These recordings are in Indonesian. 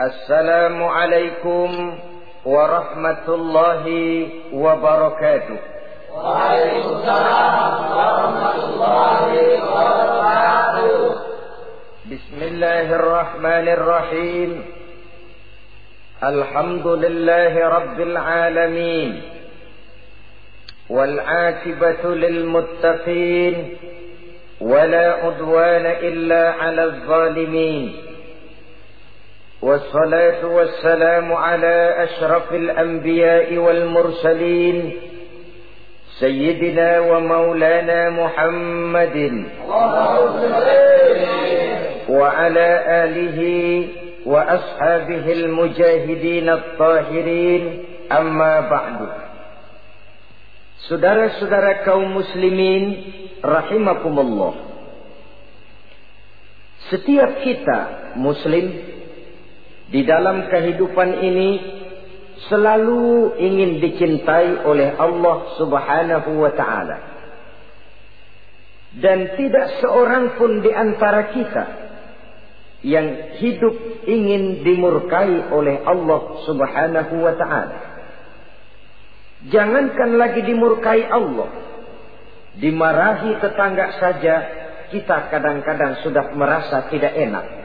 السلام عليكم ورحمة الله وبركاته. وعليكم السلام ورحمة الله وبركاته بسم الله الرحمن الرحيم. الحمد لله رب العالمين والعاقبة للمتقين ولا عدوان إلا على الظالمين. والصلاة والسلام على أشرف الأنبياء والمرسلين سيدنا ومولانا محمد وعلى آله وأصحابه المجاهدين الطاهرين أما بعد Saudara-saudara kaum muslimin rahimakumullah. Setiap kita muslim di dalam kehidupan ini selalu ingin dicintai oleh Allah Subhanahu wa taala. Dan tidak seorang pun di antara kita yang hidup ingin dimurkai oleh Allah Subhanahu wa taala. Jangankan lagi dimurkai Allah. Dimarahi tetangga saja kita kadang-kadang sudah merasa tidak enak.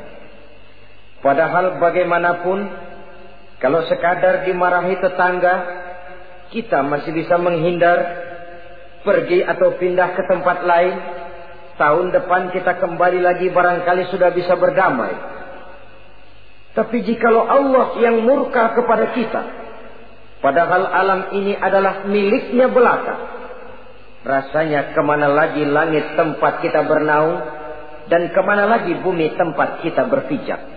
Padahal bagaimanapun kalau sekadar dimarahi tetangga kita masih bisa menghindar pergi atau pindah ke tempat lain. Tahun depan kita kembali lagi barangkali sudah bisa berdamai. Tapi jikalau Allah yang murka kepada kita, Padahal alam ini adalah miliknya belaka. Rasanya ke mana lagi langit tempat kita bernaung dan ke mana lagi bumi tempat kita berpijak.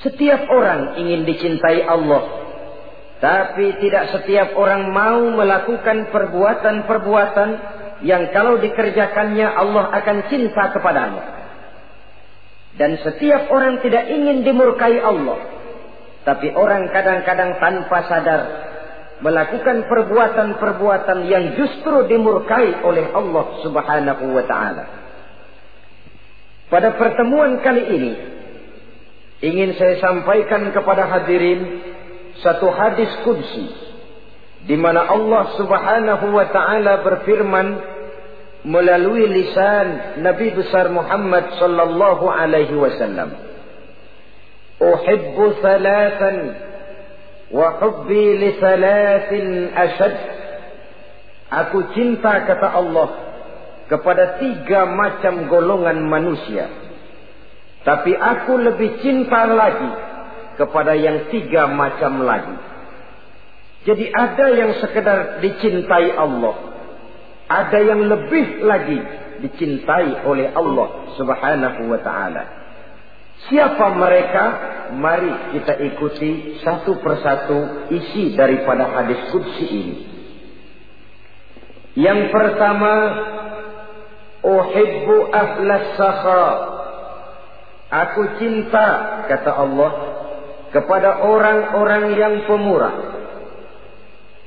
Setiap orang ingin dicintai Allah. Tapi tidak setiap orang mau melakukan perbuatan-perbuatan yang kalau dikerjakannya Allah akan cinta kepadanya. Dan setiap orang tidak ingin dimurkai Allah. Tapi orang kadang-kadang tanpa sadar melakukan perbuatan-perbuatan yang justru dimurkai oleh Allah Subhanahu wa taala. Pada pertemuan kali ini ingin saya sampaikan kepada hadirin satu hadis kudsi di mana Allah Subhanahu wa taala berfirman melalui lisan Nabi besar Muhammad sallallahu alaihi wasallam Uhibbu thalathan wa hubbi li thalathin ashad. Aku cinta kata Allah kepada tiga macam golongan manusia. Tapi aku lebih cinta lagi kepada yang tiga macam lagi. Jadi ada yang sekedar dicintai Allah. Ada yang lebih lagi dicintai oleh Allah subhanahu wa ta'ala. Siapa mereka? Mari kita ikuti satu persatu isi daripada hadis kudsi ini. Yang pertama, Uhibbu ahlas sakha. Aku cinta, kata Allah, kepada orang-orang yang pemurah.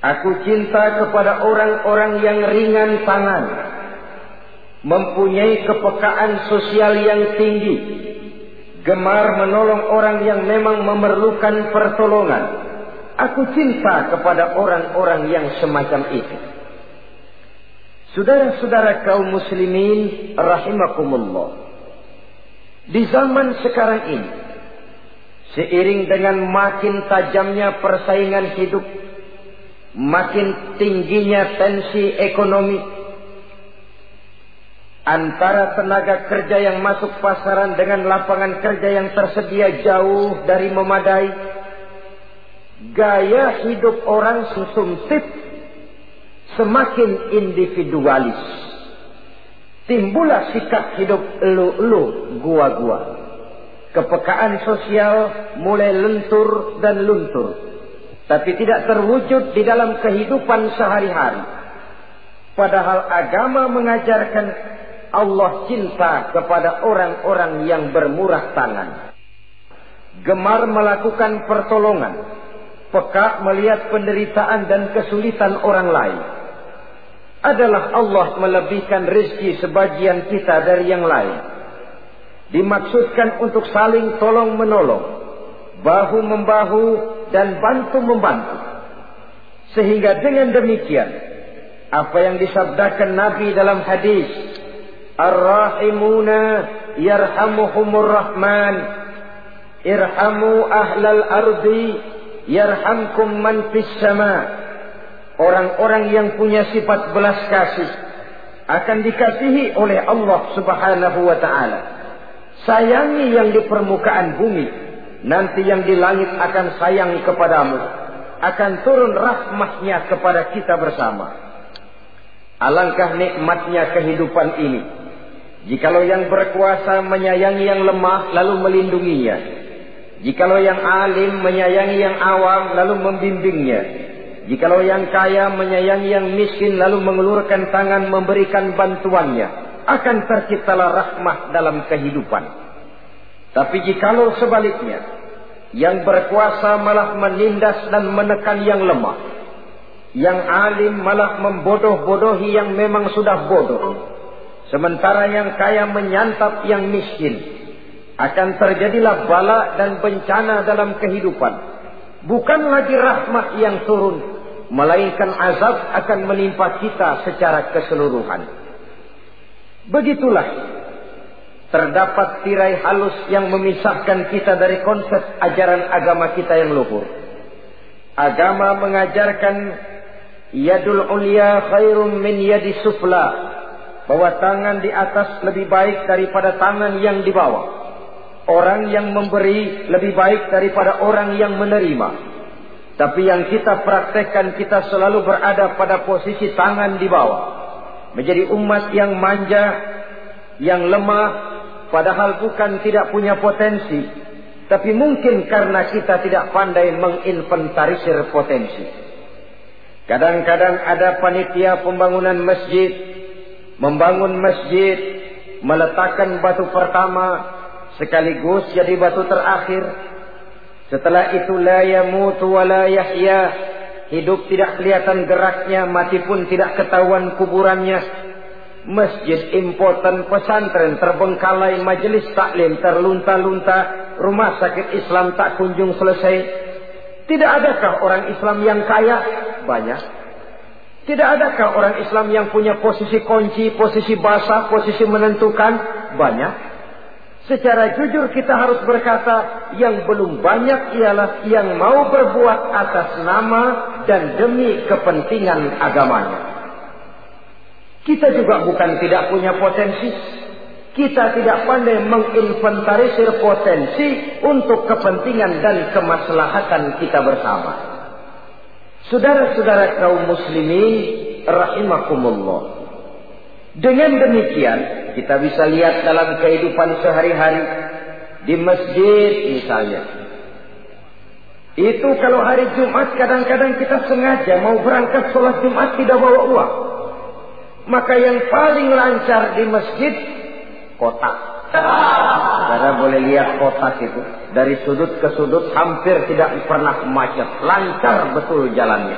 Aku cinta kepada orang-orang yang ringan tangan. Mempunyai kepekaan sosial yang tinggi gemar menolong orang yang memang memerlukan pertolongan. Aku cinta kepada orang-orang yang semacam itu. Saudara-saudara kaum muslimin rahimakumullah. Di zaman sekarang ini, seiring dengan makin tajamnya persaingan hidup, makin tingginya tensi ekonomi, antara tenaga kerja yang masuk pasaran dengan lapangan kerja yang tersedia jauh dari memadai. Gaya hidup orang sumsip semakin individualis. Timbullah sikap hidup elu-elu, gua-gua. Kepekaan sosial mulai lentur dan luntur. Tapi tidak terwujud di dalam kehidupan sehari-hari. Padahal agama mengajarkan Allah cinta kepada orang-orang yang bermurah tangan. Gemar melakukan pertolongan. Peka melihat penderitaan dan kesulitan orang lain. Adalah Allah melebihkan rezeki sebagian kita dari yang lain. Dimaksudkan untuk saling tolong menolong. bahu membahu dan bantu membantu. Sehingga dengan demikian apa yang disabdakan Nabi dalam hadis Ar-Rahimuna yarhamuhumur Rahman Irhamu ahlal ardi yarhamkum man fis sama Orang-orang yang punya sifat belas kasih akan dikasihi oleh Allah Subhanahu wa taala. Sayangi yang di permukaan bumi, nanti yang di langit akan sayang kepadamu. Akan turun rahmatnya kepada kita bersama. Alangkah nikmatnya kehidupan ini. Jikalau yang berkuasa menyayangi yang lemah lalu melindunginya. Jikalau yang alim menyayangi yang awam lalu membimbingnya. Jikalau yang kaya menyayangi yang miskin lalu mengelurkan tangan memberikan bantuannya, akan terciptalah rahmah dalam kehidupan. Tapi jikalau sebaliknya, yang berkuasa malah menindas dan menekan yang lemah, yang alim malah membodoh-bodohi yang memang sudah bodoh, sementara yang kaya menyantap yang miskin, akan terjadilah bala dan bencana dalam kehidupan. Bukan lagi rahmat yang turun, melainkan azab akan menimpa kita secara keseluruhan. Begitulah terdapat tirai halus yang memisahkan kita dari konsep ajaran agama kita yang luhur. Agama mengajarkan yadul ulia khairum min yadi sufla bahwa tangan di atas lebih baik daripada tangan yang di bawah. Orang yang memberi lebih baik daripada orang yang menerima. Tapi yang kita praktekkan kita selalu berada pada posisi tangan di bawah. Menjadi umat yang manja, yang lemah, padahal bukan tidak punya potensi. Tapi mungkin karena kita tidak pandai menginventarisir potensi. Kadang-kadang ada panitia pembangunan masjid, membangun masjid, meletakkan batu pertama, sekaligus jadi batu terakhir, setelah itu la yamutu wa la yahya. Hidup tidak kelihatan geraknya, mati pun tidak ketahuan kuburannya. Masjid impoten pesantren terbengkalai majelis taklim terlunta-lunta. Rumah sakit Islam tak kunjung selesai. Tidak adakah orang Islam yang kaya? Banyak. Tidak adakah orang Islam yang punya posisi kunci, posisi basah, posisi menentukan? Banyak. Secara jujur kita harus berkata yang belum banyak ialah yang mau berbuat atas nama dan demi kepentingan agamanya. Kita juga bukan tidak punya potensi. Kita tidak pandai menginventarisir potensi untuk kepentingan dan kemaslahatan kita bersama. Saudara-saudara kaum muslimin rahimakumullah. Dengan demikian, kita bisa lihat dalam kehidupan sehari-hari di masjid misalnya. Itu kalau hari Jumat kadang-kadang kita sengaja mau berangkat sholat Jumat tidak bawa uang. Maka yang paling lancar di masjid kotak. Saudara boleh lihat kotak itu. Dari sudut ke sudut hampir tidak pernah macet. Lancar betul jalannya.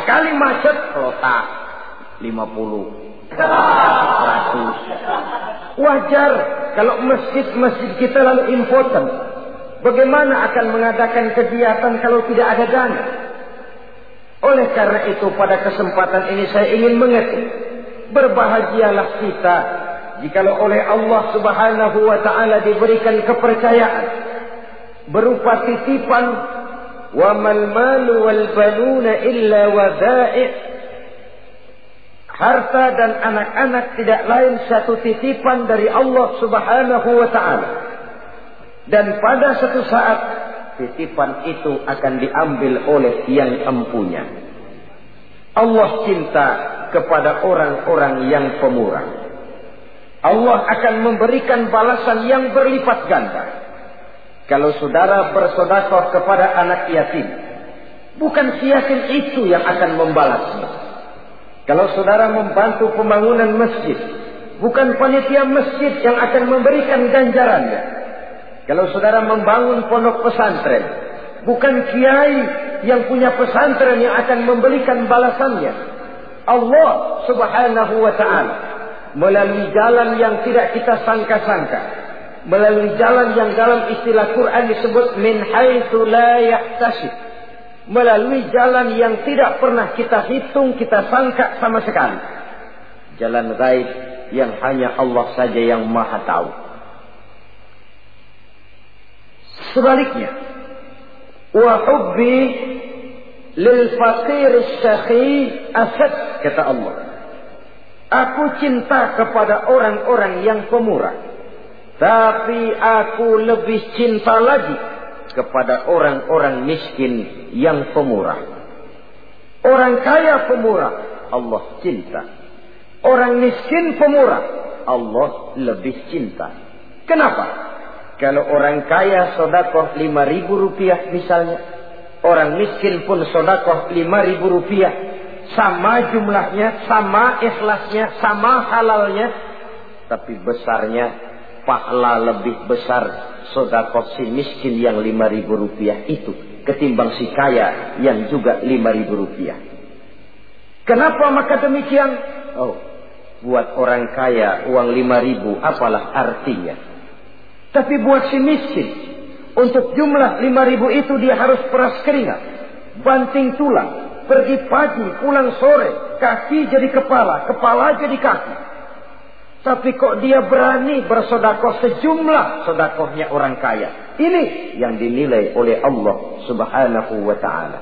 Sekali macet kotak. 50 100 wajar kalau masjid-masjid kita lalu important bagaimana akan mengadakan kegiatan kalau tidak ada dana? Oleh karena itu pada kesempatan ini saya ingin mengetik berbahagialah kita jikalau oleh Allah subhanahu wa ta'ala diberikan kepercayaan. Berupa titipan wa mal wal banuna illa wadai' harta dan anak-anak tidak lain satu titipan dari Allah Subhanahu wa taala. Dan pada satu saat titipan itu akan diambil oleh yang empunya. Allah cinta kepada orang-orang yang pemurah. Allah akan memberikan balasan yang berlipat ganda. Kalau saudara bersodakoh kepada anak yatim, bukan si itu yang akan membalasnya. Kalau saudara membantu pembangunan masjid, bukan panitia masjid yang akan memberikan ganjarannya. Kalau saudara membangun pondok pesantren, bukan kiai yang punya pesantren yang akan memberikan balasannya. Allah Subhanahu wa taala melalui jalan yang tidak kita sangka-sangka melalui jalan yang dalam istilah Quran disebut min haitsu la yahtasib. Melalui jalan yang tidak pernah kita hitung, kita sangka sama sekali. Jalan gaib yang hanya Allah saja yang maha tahu. Sebaliknya, wa hubbi lil faqir syakhi asad kata Allah. Aku cinta kepada orang-orang yang pemurah. Tapi aku lebih cinta lagi kepada orang-orang miskin yang pemurah. Orang kaya pemurah, Allah cinta. Orang miskin pemurah, Allah lebih cinta. Kenapa? Kalau orang kaya sodakoh lima ribu rupiah misalnya. Orang miskin pun sodakoh lima ribu rupiah. Sama jumlahnya, sama ikhlasnya, sama halalnya. Tapi besarnya pahala lebih besar sodakoh si miskin yang lima ribu rupiah itu ketimbang si kaya yang juga lima ribu rupiah. Kenapa maka demikian? Oh, buat orang kaya uang lima ribu apalah artinya. Tapi buat si miskin, untuk jumlah lima ribu itu dia harus peras keringat, banting tulang, pergi pagi, pulang sore, kaki jadi kepala, kepala jadi kaki. Tapi kok dia berani bersodakoh sejumlah sodakohnya orang kaya. Ini yang dinilai oleh Allah subhanahu wa ta'ala.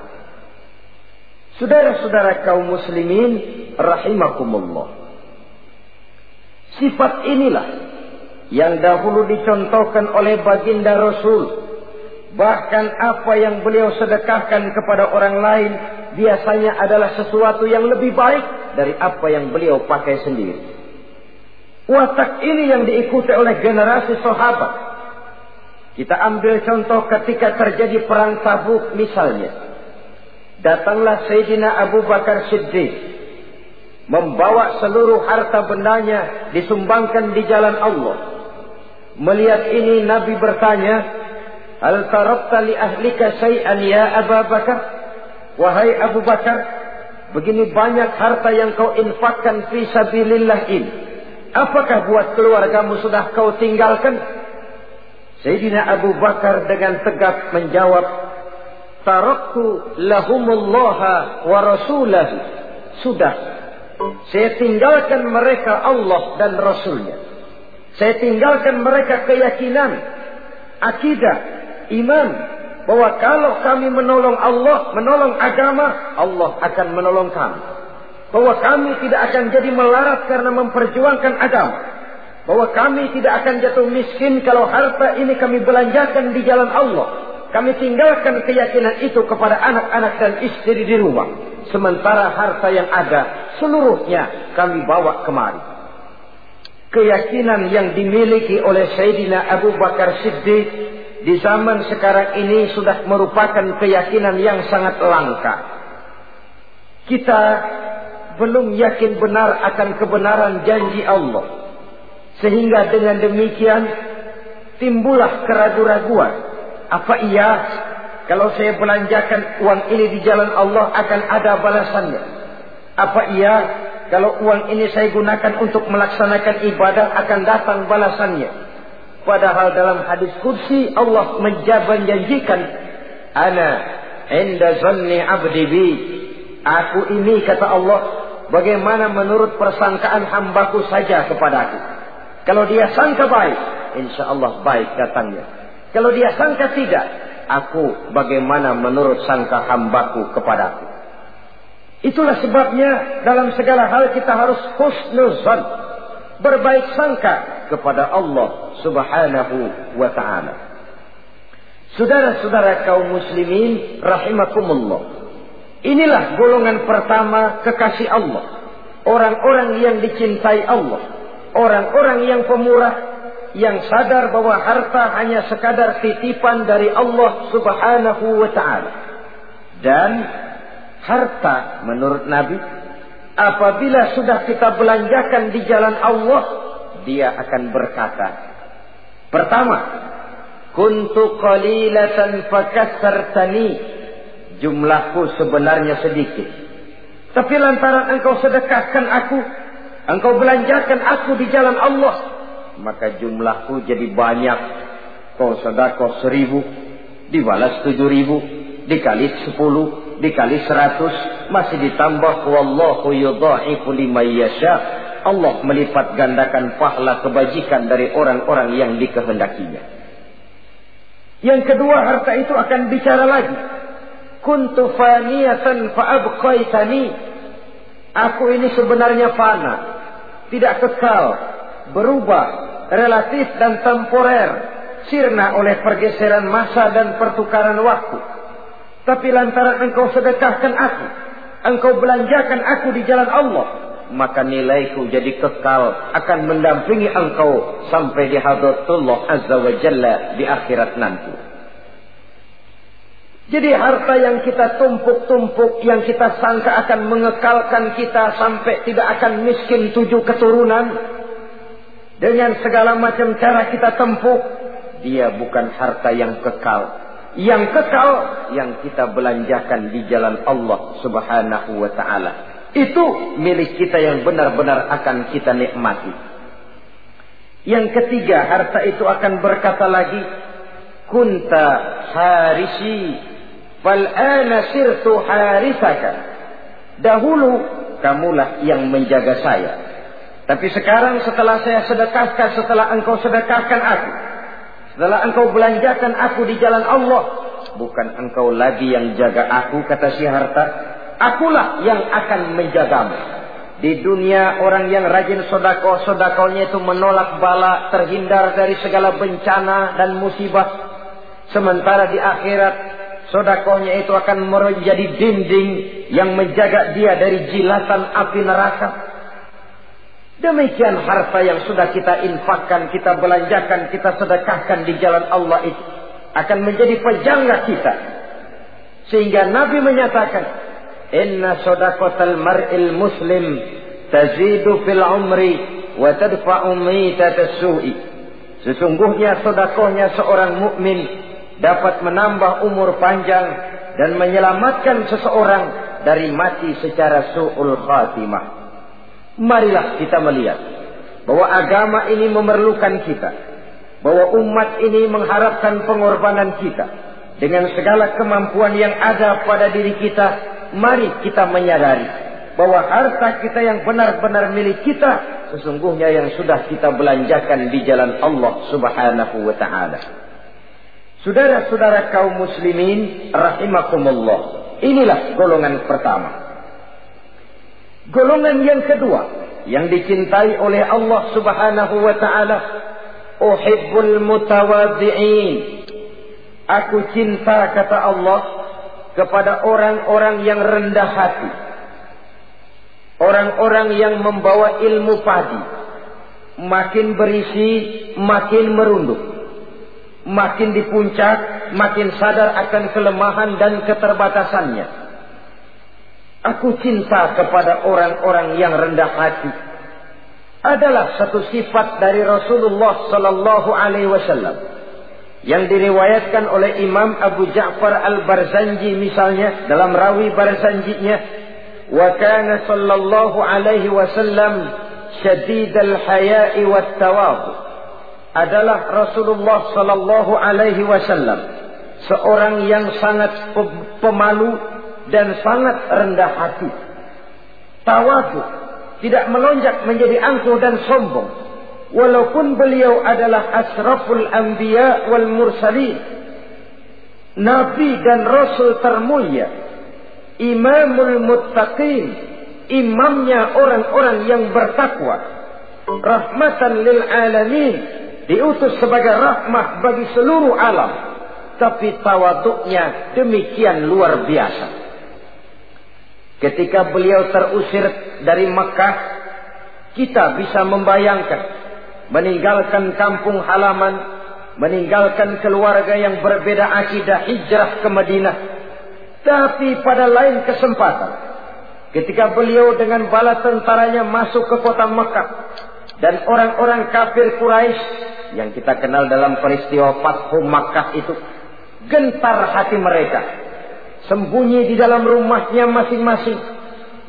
Saudara-saudara kaum muslimin rahimakumullah. Sifat inilah yang dahulu dicontohkan oleh baginda Rasul. Bahkan apa yang beliau sedekahkan kepada orang lain biasanya adalah sesuatu yang lebih baik dari apa yang beliau pakai sendiri. Watak ini yang diikuti oleh generasi sahabat. Kita ambil contoh ketika terjadi perang Tabuk misalnya. Datanglah Sayyidina Abu Bakar Siddiq. Membawa seluruh harta bendanya disumbangkan di jalan Allah. Melihat ini Nabi bertanya, Al tarabta li ahlika syai'an ya Abu Bakar? Wahai Abu Bakar, begini banyak harta yang kau infakkan fi sabilillah ini. Apakah buat keluargamu sudah kau tinggalkan? Sayyidina Abu Bakar dengan tegak menjawab, Taraktu lahumullaha wa rasulahu. Sudah. Saya tinggalkan mereka Allah dan Rasulnya. Saya tinggalkan mereka keyakinan, akidah, iman. Bahwa kalau kami menolong Allah, menolong agama, Allah akan menolong kami bahwa kami tidak akan jadi melarat karena memperjuangkan agama. Bahwa kami tidak akan jatuh miskin kalau harta ini kami belanjakan di jalan Allah. Kami tinggalkan keyakinan itu kepada anak-anak dan istri di rumah. Sementara harta yang ada seluruhnya kami bawa kemari. Keyakinan yang dimiliki oleh Sayyidina Abu Bakar Siddiq di zaman sekarang ini sudah merupakan keyakinan yang sangat langka. Kita belum yakin benar akan kebenaran janji Allah. Sehingga dengan demikian timbullah keraguan-raguan. Apa iya kalau saya belanjakan uang ini di jalan Allah akan ada balasannya? Apa iya kalau uang ini saya gunakan untuk melaksanakan ibadah akan datang balasannya? Padahal dalam hadis kursi Allah menjanjikan Ana inda zanni abdi bi Aku ini kata Allah bagaimana menurut persangkaan hambaku saja kepadaku. Kalau dia sangka baik, insya Allah baik datangnya. Kalau dia sangka tidak, aku bagaimana menurut sangka hambaku kepadaku. Itulah sebabnya dalam segala hal kita harus husnuzan. Berbaik sangka kepada Allah subhanahu wa ta'ala. Saudara-saudara kaum muslimin rahimakumullah. Inilah golongan pertama kekasih Allah. Orang-orang yang dicintai Allah. Orang-orang yang pemurah. Yang sadar bahwa harta hanya sekadar titipan dari Allah subhanahu wa ta'ala. Dan harta menurut Nabi. Apabila sudah kita belanjakan di jalan Allah. Dia akan berkata. Pertama. Kuntu qalilatan fakasartani jumlahku sebenarnya sedikit. Tapi lantaran engkau sedekahkan aku, engkau belanjakan aku di jalan Allah, maka jumlahku jadi banyak. Kau sedekah seribu, dibalas tujuh ribu, dikali sepuluh, dikali seratus, masih ditambah wallahu yudha'ifu liman yasha. Allah melipat gandakan pahala kebajikan dari orang-orang yang dikehendakinya. Yang kedua harta itu akan bicara lagi. Kuntu faniyatan fa'abqaitani. Aku ini sebenarnya fana. Tidak kekal. Berubah. Relatif dan temporer. Sirna oleh pergeseran masa dan pertukaran waktu. Tapi lantaran engkau sedekahkan aku. Engkau belanjakan aku di jalan Allah. Maka nilaiku jadi kekal akan mendampingi engkau sampai di hadratullah azza wa jalla di akhirat nanti. Jadi harta yang kita tumpuk-tumpuk, yang kita sangka akan mengekalkan kita sampai tidak akan miskin tujuh keturunan. Dengan segala macam cara kita tempuh, dia bukan harta yang kekal. Yang kekal, yang kita belanjakan di jalan Allah subhanahu wa ta'ala. Itu milik kita yang benar-benar akan kita nikmati. Yang ketiga, harta itu akan berkata lagi, Kunta harisi Fal'ana sirtu harisaka. Dahulu kamulah yang menjaga saya. Tapi sekarang setelah saya sedekahkan, setelah engkau sedekahkan aku. Setelah engkau belanjakan aku di jalan Allah. Bukan engkau lagi yang jaga aku, kata si harta. Akulah yang akan menjagamu. Di dunia orang yang rajin sodako, sodakonya itu menolak bala, terhindar dari segala bencana dan musibah. Sementara di akhirat Sodakohnya itu akan menjadi dinding yang menjaga dia dari jilatan api neraka. Demikian harta yang sudah kita infakkan, kita belanjakan, kita sedekahkan di jalan Allah itu. Akan menjadi pejangga kita. Sehingga Nabi menyatakan, Inna sodakotal mar'il muslim tazidu fil umri wa tadfa'u mitatas su'i. Sesungguhnya sodakohnya seorang mukmin dapat menambah umur panjang dan menyelamatkan seseorang dari mati secara su'ul khatimah. Marilah kita melihat bahwa agama ini memerlukan kita. Bahwa umat ini mengharapkan pengorbanan kita. Dengan segala kemampuan yang ada pada diri kita, mari kita menyadari bahwa harta kita yang benar-benar milik kita sesungguhnya yang sudah kita belanjakan di jalan Allah Subhanahu wa taala. Saudara-saudara kaum muslimin rahimakumullah. Inilah golongan pertama. Golongan yang kedua yang dicintai oleh Allah Subhanahu wa taala, uhibbul mutawadhi'in. Aku cinta kata Allah kepada orang-orang yang rendah hati. Orang-orang yang membawa ilmu padi. Makin berisi, makin merunduk makin di puncak, makin sadar akan kelemahan dan keterbatasannya. Aku cinta kepada orang-orang yang rendah hati. Adalah satu sifat dari Rasulullah sallallahu alaihi wasallam yang diriwayatkan oleh Imam Abu Ja'far Al-Barzanji misalnya dalam rawi Barzanjinya wa kana sallallahu alaihi wasallam syadid al-haya'i wat tawadhu adalah Rasulullah sallallahu alaihi wasallam seorang yang sangat pemalu dan sangat rendah hati. Tawadu tidak melonjak menjadi angkuh dan sombong. Walaupun beliau adalah asraful anbiya wal mursalin. Nabi dan Rasul termulia. Imamul muttaqin. Imamnya orang-orang yang bertakwa. Rahmatan lil alamin diutus sebagai rahmah bagi seluruh alam. Tapi tawaduknya demikian luar biasa. Ketika beliau terusir dari Mekah, kita bisa membayangkan meninggalkan kampung halaman, meninggalkan keluarga yang berbeda akidah hijrah ke Madinah. Tapi pada lain kesempatan, ketika beliau dengan bala tentaranya masuk ke kota Mekah dan orang-orang kafir Quraisy yang kita kenal dalam peristiwa Fathu Makkah itu gentar hati mereka sembunyi di dalam rumahnya masing-masing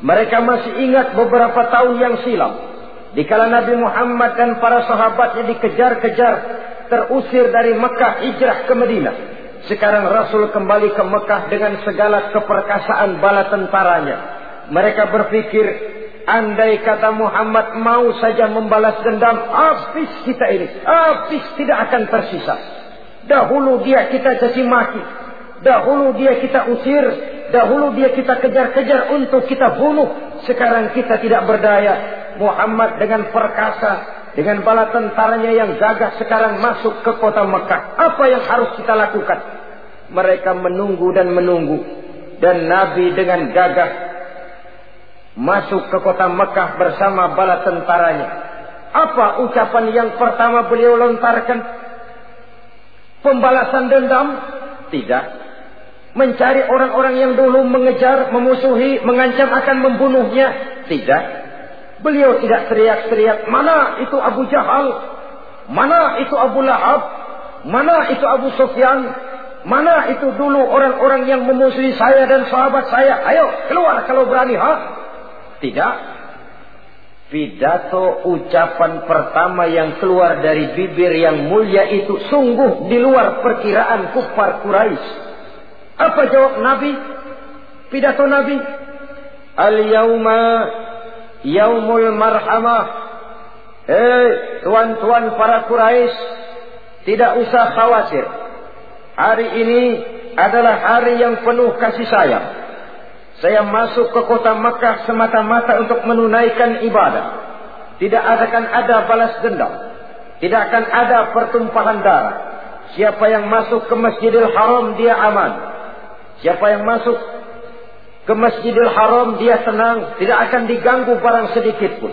mereka masih ingat beberapa tahun yang silam Dikala Nabi Muhammad dan para sahabatnya dikejar-kejar, terusir dari Mekah hijrah ke Madinah. Sekarang Rasul kembali ke Mekah dengan segala keperkasaan bala tentaranya. Mereka berpikir, andai kata Muhammad mau saja membalas dendam, habis kita ini. Habis tidak akan tersisa. Dahulu dia kita caci maki. Dahulu dia kita usir. Dahulu dia kita kejar-kejar untuk kita bunuh. Sekarang kita tidak berdaya. Muhammad dengan perkasa. Dengan bala tentaranya yang gagah sekarang masuk ke kota Mekah. Apa yang harus kita lakukan? Mereka menunggu dan menunggu. Dan Nabi dengan gagah masuk ke kota Mekah bersama bala tentaranya. Apa ucapan yang pertama beliau lontarkan? Pembalasan dendam? Tidak. Mencari orang-orang yang dulu mengejar, memusuhi, mengancam akan membunuhnya? Tidak. Beliau tidak teriak-teriak, mana itu Abu Jahal? Mana itu Abu Lahab? Mana itu Abu Sufyan? Mana itu dulu orang-orang yang memusuhi saya dan sahabat saya? Ayo keluar kalau berani, ha? Tidak. Pidato ucapan pertama yang keluar dari bibir yang mulia itu sungguh di luar perkiraan kufar Quraisy. Apa jawab Nabi? Pidato Nabi. Al-yawma yaumul marhamah. Hei tuan-tuan para Quraisy, tidak usah khawatir. Hari ini adalah hari yang penuh kasih sayang. Saya masuk ke kota Makkah semata-mata untuk menunaikan ibadah. Tidak akan ada balas dendam. Tidak akan ada pertumpahan darah. Siapa yang masuk ke Masjidil Haram dia aman. Siapa yang masuk ke Masjidil Haram dia tenang. Tidak akan diganggu barang sedikit pun.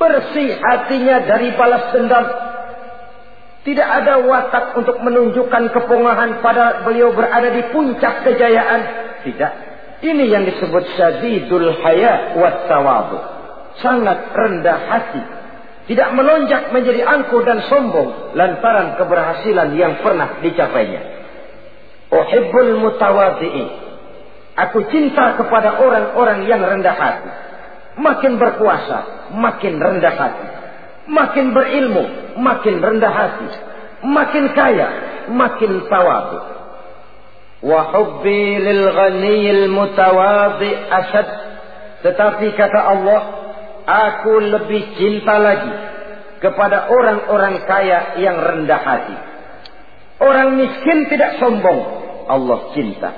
Bersih hatinya dari balas dendam. Tidak ada watak untuk menunjukkan kepungahan pada beliau berada di puncak kejayaan. Tidak. Ini yang disebut syadidul haya wa tawadu. Sangat rendah hati. Tidak melonjak menjadi angkuh dan sombong lantaran keberhasilan yang pernah dicapainya. Uhibbul mutawadhi'in. Aku cinta kepada orang-orang yang rendah hati. Makin berkuasa, makin rendah hati. Makin berilmu, makin rendah hati. Makin kaya, makin tawadu. Wahubbi lil ghaniyil mutawadhi asad. Tetapi kata Allah, aku lebih cinta lagi kepada orang-orang kaya yang rendah hati. Orang miskin tidak sombong, Allah cinta.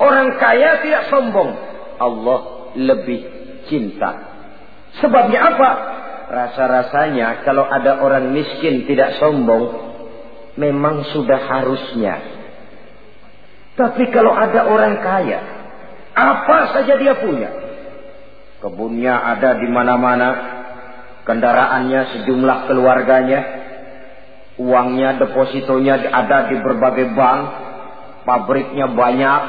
Orang kaya tidak sombong, Allah lebih cinta. Sebabnya apa? Rasa-rasanya kalau ada orang miskin tidak sombong, memang sudah harusnya tapi kalau ada orang kaya, apa saja dia punya. Kebunnya ada di mana-mana, kendaraannya sejumlah keluarganya, uangnya depositonya ada di berbagai bank, pabriknya banyak.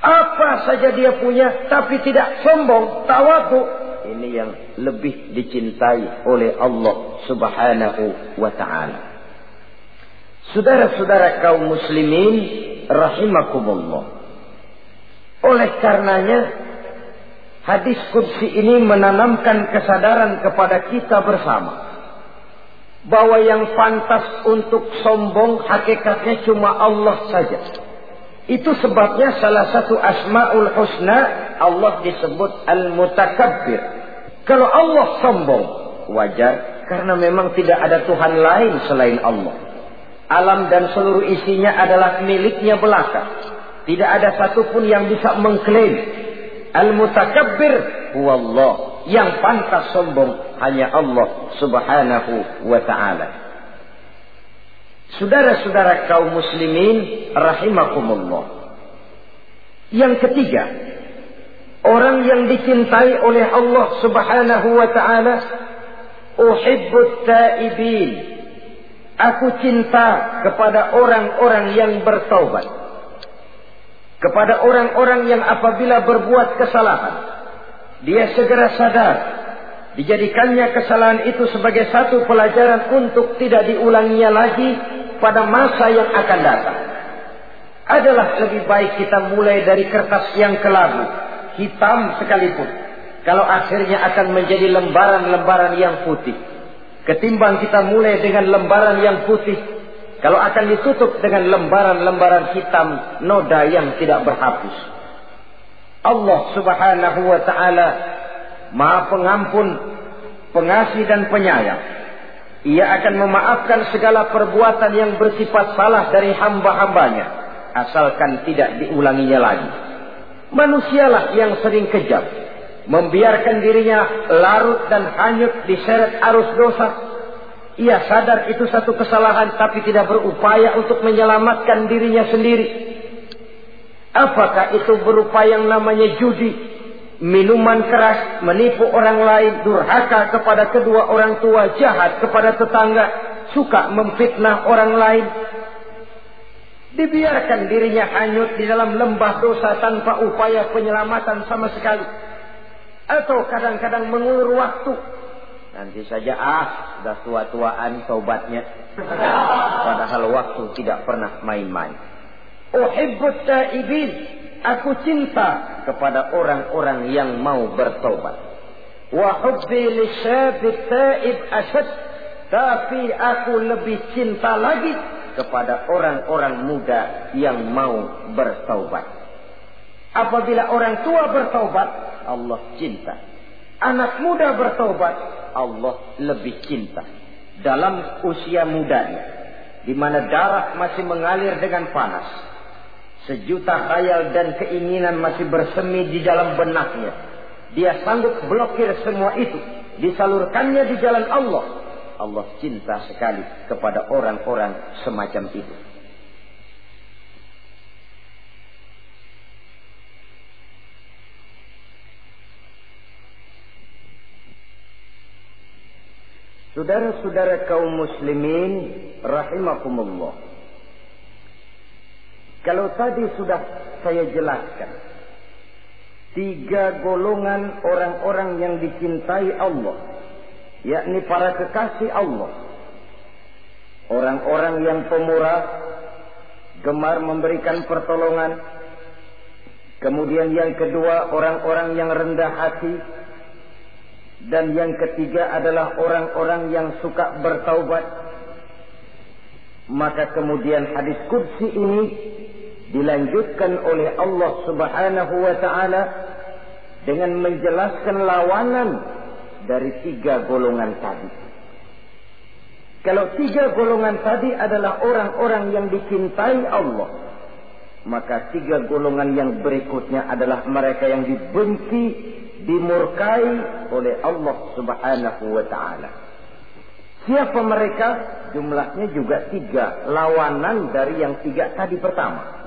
Apa saja dia punya, tapi tidak sombong, tawadu. Ini yang lebih dicintai oleh Allah Subhanahu wa Ta'ala. Saudara-saudara kaum muslimin rahimakumullah. Oleh karenanya hadis kursi ini menanamkan kesadaran kepada kita bersama bahwa yang pantas untuk sombong hakikatnya cuma Allah saja. Itu sebabnya salah satu asmaul husna Allah disebut al-mutakabbir. Kalau Allah sombong wajar karena memang tidak ada Tuhan lain selain Allah. Alam dan seluruh isinya adalah miliknya belaka. Tidak ada satupun yang bisa mengklaim. Al-mutakabbir. Yang pantas sombong hanya Allah subhanahu wa ta'ala. Saudara-saudara kaum muslimin rahimakumullah. Yang ketiga, orang yang dicintai oleh Allah subhanahu wa ta'ala uhibbut ta'ibin Aku cinta kepada orang-orang yang bertaubat. Kepada orang-orang yang apabila berbuat kesalahan. Dia segera sadar. Dijadikannya kesalahan itu sebagai satu pelajaran untuk tidak diulanginya lagi pada masa yang akan datang. Adalah lebih baik kita mulai dari kertas yang kelabu. Hitam sekalipun. kalau akhirnya akan menjadi lembaran-lembaran yang putih. Ketimbang kita mulai dengan lembaran yang putih, kalau akan ditutup dengan lembaran-lembaran hitam noda yang tidak berhapus. Allah Subhanahu wa taala Maha Pengampun, Pengasih dan Penyayang. Ia akan memaafkan segala perbuatan yang bersifat salah dari hamba-hambanya asalkan tidak diulanginya lagi. Manusialah yang sering kejam, membiarkan dirinya larut dan hanyut diseret arus dosa. Ia sadar itu satu kesalahan tapi tidak berupaya untuk menyelamatkan dirinya sendiri. Apakah itu berupa yang namanya judi, minuman keras, menipu orang lain, durhaka kepada kedua orang tua, jahat kepada tetangga, suka memfitnah orang lain, Dibiarkan dirinya hanyut di dalam lembah dosa tanpa upaya penyelamatan sama sekali. Atau kadang-kadang mengulur waktu. Nanti saja ah, sudah tua-tuaan taubatnya. Padahal waktu tidak pernah main-main. Uhibbut ta'ibin. Aku cinta kepada orang-orang yang mau bertobat. Wa hubbi li ta'ib asyad. Tapi aku lebih cinta lagi kepada orang-orang muda yang mau bertaubat. Apabila orang tua bertaubat, Allah cinta. Anak muda bertaubat, Allah lebih cinta. Dalam usia mudanya, di mana darah masih mengalir dengan panas, sejuta khayal dan keinginan masih bersemi di dalam benaknya. Dia sanggup blokir semua itu, disalurkannya di jalan Allah Allah cinta sekali kepada orang-orang semacam itu. Saudara-saudara kaum muslimin rahimakumullah. Kalau tadi sudah saya jelaskan tiga golongan orang-orang yang dicintai Allah yakni para kekasih Allah. Orang-orang yang pemurah, gemar memberikan pertolongan. Kemudian yang kedua, orang-orang yang rendah hati. Dan yang ketiga adalah orang-orang yang suka bertaubat. Maka kemudian hadis kudsi ini dilanjutkan oleh Allah subhanahu wa ta'ala dengan menjelaskan lawanan dari tiga golongan tadi. Kalau tiga golongan tadi adalah orang-orang yang dicintai Allah, maka tiga golongan yang berikutnya adalah mereka yang dibenci, dimurkai oleh Allah Subhanahu wa taala. Siapa mereka? Jumlahnya juga tiga, lawanan dari yang tiga tadi pertama.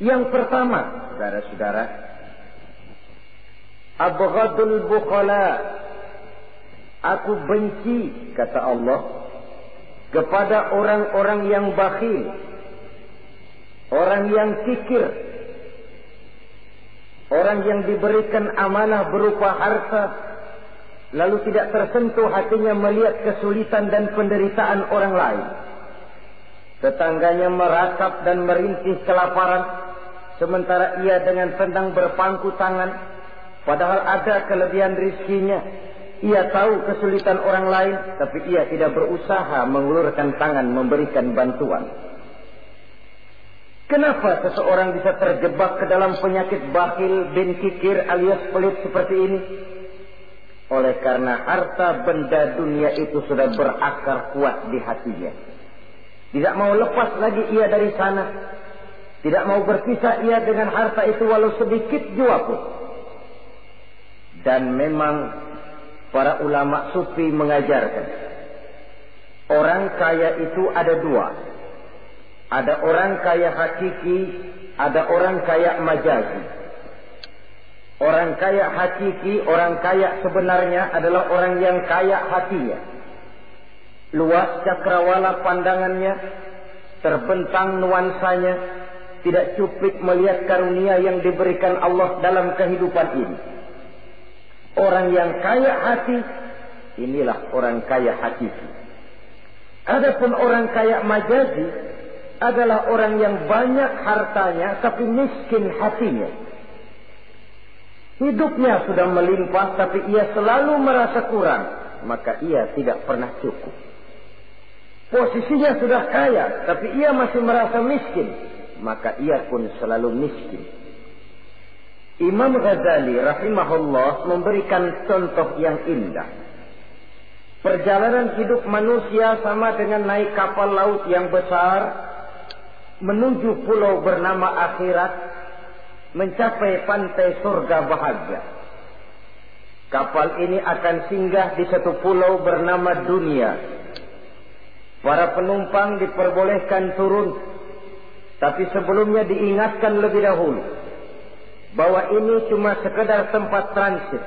Yang pertama, saudara-saudara, Abghadul bukhala. Aku benci, kata Allah, kepada orang-orang yang bakhil. Orang yang kikir. Orang yang diberikan amanah berupa harta. Lalu tidak tersentuh hatinya melihat kesulitan dan penderitaan orang lain. Tetangganya meratap dan merintih kelaparan. Sementara ia dengan tenang berpangku tangan Padahal ada kelebihan rizkinya. Ia tahu kesulitan orang lain, tapi ia tidak berusaha mengulurkan tangan memberikan bantuan. Kenapa seseorang bisa terjebak ke dalam penyakit bakhil bin kikir alias pelit seperti ini? Oleh karena harta benda dunia itu sudah berakar kuat di hatinya. Tidak mau lepas lagi ia dari sana. Tidak mau berpisah ia dengan harta itu walau sedikit jua pun. Dan memang para ulama sufi mengajarkan. Orang kaya itu ada dua. Ada orang kaya hakiki, ada orang kaya majazi. Orang kaya hakiki, orang kaya sebenarnya adalah orang yang kaya hatinya. Luas cakrawala pandangannya, terbentang nuansanya, tidak cuplik melihat karunia yang diberikan Allah dalam kehidupan ini. Orang yang kaya hati, inilah orang kaya hakiki. Adapun orang kaya majazi adalah orang yang banyak hartanya tapi miskin hatinya. Hidupnya sudah melimpah tapi ia selalu merasa kurang. Maka ia tidak pernah cukup. Posisinya sudah kaya tapi ia masih merasa miskin. Maka ia pun selalu miskin. Imam Ghazali rahimahullah memberikan contoh yang indah. Perjalanan hidup manusia sama dengan naik kapal laut yang besar menuju pulau bernama akhirat mencapai pantai surga bahagia. Kapal ini akan singgah di satu pulau bernama dunia. Para penumpang diperbolehkan turun. Tapi sebelumnya diingatkan lebih dahulu. Bahwa ini cuma sekedar tempat transit.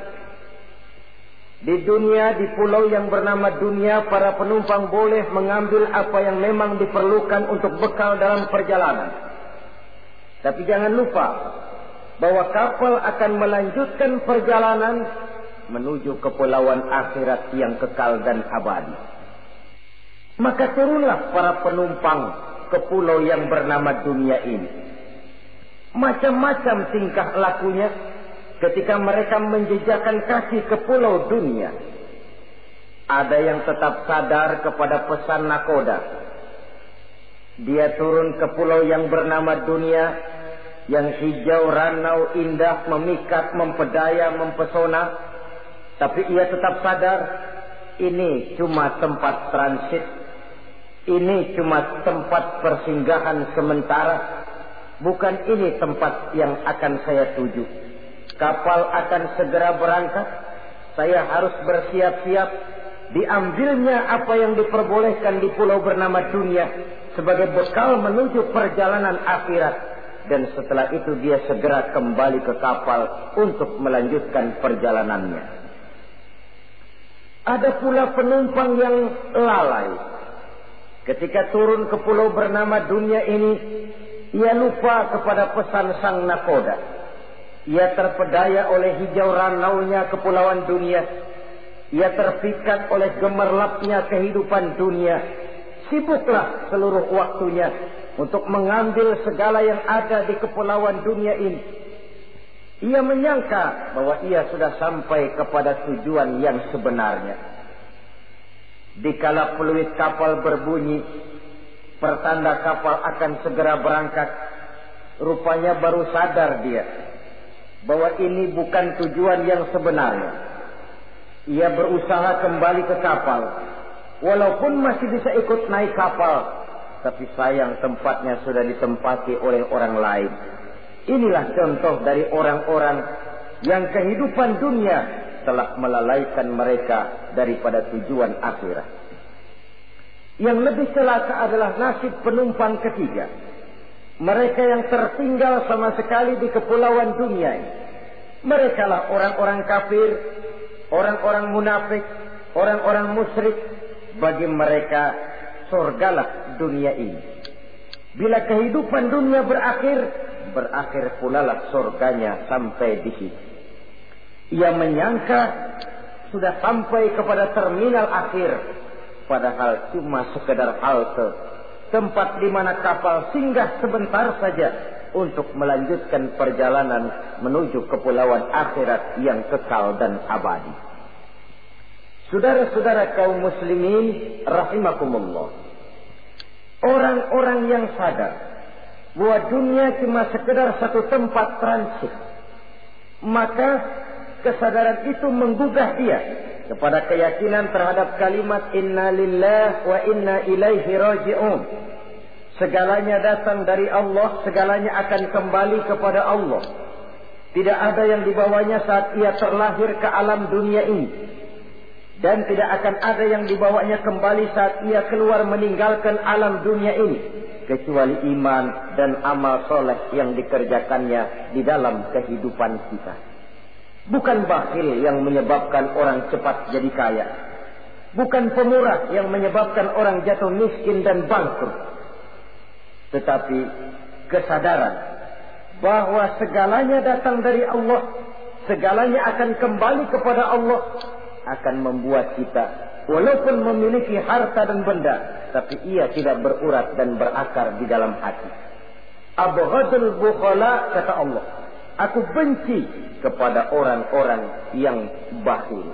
Di dunia, di pulau yang bernama dunia, para penumpang boleh mengambil apa yang memang diperlukan untuk bekal dalam perjalanan. Tapi jangan lupa, bahwa kapal akan melanjutkan perjalanan menuju kepulauan akhirat yang kekal dan abadi. Maka turunlah para penumpang ke pulau yang bernama dunia ini. Macam-macam tingkah lakunya ketika mereka menjejakkan kaki ke pulau dunia. Ada yang tetap sadar kepada pesan nakoda. Dia turun ke pulau yang bernama dunia yang hijau, ranau, indah, memikat, mempedaya, mempesona. Tapi ia tetap sadar, ini cuma tempat transit. Ini cuma tempat persinggahan sementara. Bukan ini tempat yang akan saya tuju. Kapal akan segera berangkat. Saya harus bersiap-siap. Diambilnya apa yang diperbolehkan di pulau bernama dunia. Sebagai bekal menuju perjalanan akhirat dan setelah itu dia segera kembali ke kapal untuk melanjutkan perjalanannya. Ada pula penumpang yang lalai. Ketika turun ke pulau bernama dunia ini, ia lupa kepada pesan sang nakoda. Ia terpedaya oleh hijau ranaunya kepulauan dunia. Ia terpikat oleh gemerlapnya kehidupan dunia. Sibuklah seluruh waktunya untuk mengambil segala yang ada di kepulauan dunia ini. Ia menyangka bahwa ia sudah sampai kepada tujuan yang sebenarnya. Dikala peluit kapal berbunyi, pertanda kapal akan segera berangkat. Rupanya baru sadar dia bahwa ini bukan tujuan yang sebenarnya. Ia berusaha kembali ke kapal, walaupun masih bisa ikut naik kapal, tapi sayang tempatnya sudah ditempati oleh orang lain. Inilah contoh dari orang-orang yang kehidupan dunia telah melalaikan mereka daripada tujuan akhirat. Yang lebih celaka adalah nasib penumpang ketiga. Mereka yang tertinggal sama sekali di kepulauan dunia ini. Mereka lah orang-orang kafir, orang-orang munafik, orang-orang musyrik. Bagi mereka surgalah dunia ini. Bila kehidupan dunia berakhir, berakhir pula lah surganya sampai di sini. Ia menyangka sudah sampai kepada terminal akhir, padahal cuma sekedar halte, tempat di mana kapal singgah sebentar saja untuk melanjutkan perjalanan menuju kepulauan akhirat yang kekal dan abadi. Saudara-saudara kaum muslimin rahimakumullah. Orang-orang yang sadar bahwa dunia cuma sekedar satu tempat transit. Maka kesadaran itu menggugah dia kepada keyakinan terhadap kalimat inna lillah wa inna ilaihi raji'un. Segalanya datang dari Allah, segalanya akan kembali kepada Allah. Tidak ada yang dibawanya saat ia terlahir ke alam dunia ini dan tidak akan ada yang dibawanya kembali saat ia keluar meninggalkan alam dunia ini kecuali iman dan amal soleh yang dikerjakannya di dalam kehidupan kita. Bukan bakhil yang menyebabkan orang cepat jadi kaya. Bukan pemurah yang menyebabkan orang jatuh miskin dan bangkrut. Tetapi kesadaran bahwa segalanya datang dari Allah, segalanya akan kembali kepada Allah akan membuat kita walaupun memiliki harta dan benda tapi ia tidak berurat dan berakar di dalam hati. Abghadul bukhala kata Allah. Aku benci kepada orang-orang yang bakhil.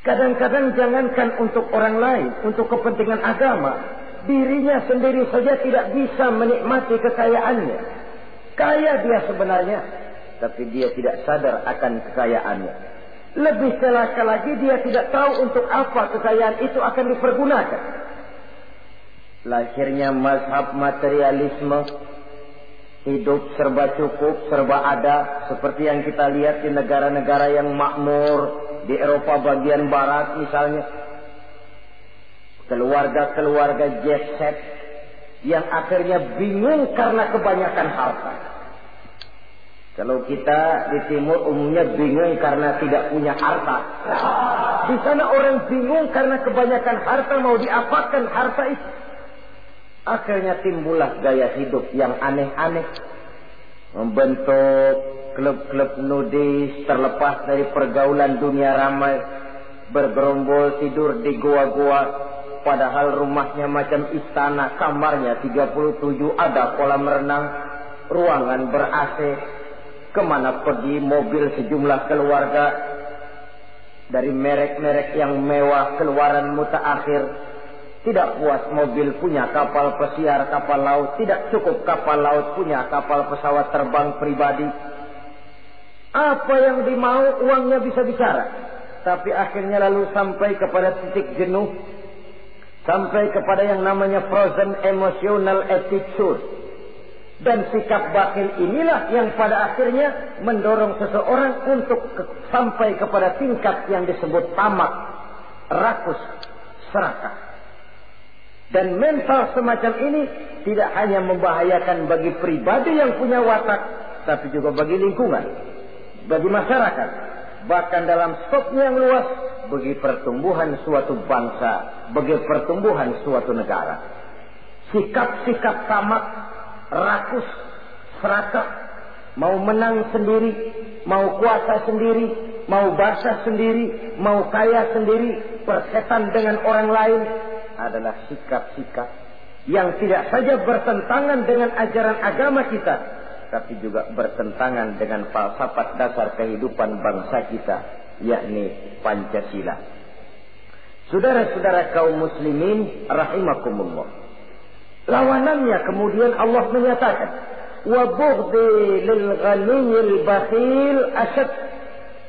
Kadang-kadang jangankan untuk orang lain, untuk kepentingan agama, dirinya sendiri saja tidak bisa menikmati kekayaannya. Kaya dia sebenarnya, tapi dia tidak sadar akan kekayaannya. Lebih celaka lagi dia tidak tahu untuk apa kekayaan itu akan dipergunakan. Lahirnya mazhab materialisme hidup serba cukup, serba ada, seperti yang kita lihat di negara-negara yang makmur, di Eropa bagian barat misalnya. Keluarga-keluarga jet set yang akhirnya bingung karena kebanyakan harta. Kalau kita di timur umumnya bingung karena tidak punya harta. Di sana orang bingung karena kebanyakan harta mau diapakan harta itu. Akhirnya timbullah gaya hidup yang aneh-aneh. Membentuk klub-klub nudis terlepas dari pergaulan dunia ramai. Bergerombol tidur di gua-gua. Padahal rumahnya macam istana. Kamarnya 37 ada kolam renang. Ruangan ber-AC. Ke mana pergi mobil sejumlah keluarga. Dari merek-merek yang mewah keluaran mutaakhir tidak puas mobil punya kapal pesiar, kapal laut. Tidak cukup kapal laut punya kapal pesawat terbang pribadi. Apa yang dimau uangnya bisa bicara. Tapi akhirnya lalu sampai kepada titik jenuh. Sampai kepada yang namanya frozen emotional attitude. Dan sikap bakil inilah yang pada akhirnya mendorong seseorang untuk ke, sampai kepada tingkat yang disebut tamak, rakus, serakah. Dan mental semacam ini tidak hanya membahayakan bagi pribadi yang punya watak, tapi juga bagi lingkungan, bagi masyarakat, bahkan dalam skopnya yang luas, bagi pertumbuhan suatu bangsa, bagi pertumbuhan suatu negara. Sikap-sikap tamak, rakus, serakah, mau menang sendiri, mau kuasa sendiri, mau basah sendiri, mau kaya sendiri, persetan dengan orang lain, adalah sikap-sikap yang tidak saja bertentangan dengan ajaran agama kita, tapi juga bertentangan dengan falsafat dasar kehidupan bangsa kita, yakni Pancasila. Saudara-saudara kaum muslimin rahimakumullah. Lawanannya kemudian Allah menyatakan, "Wa lil bakhil asad."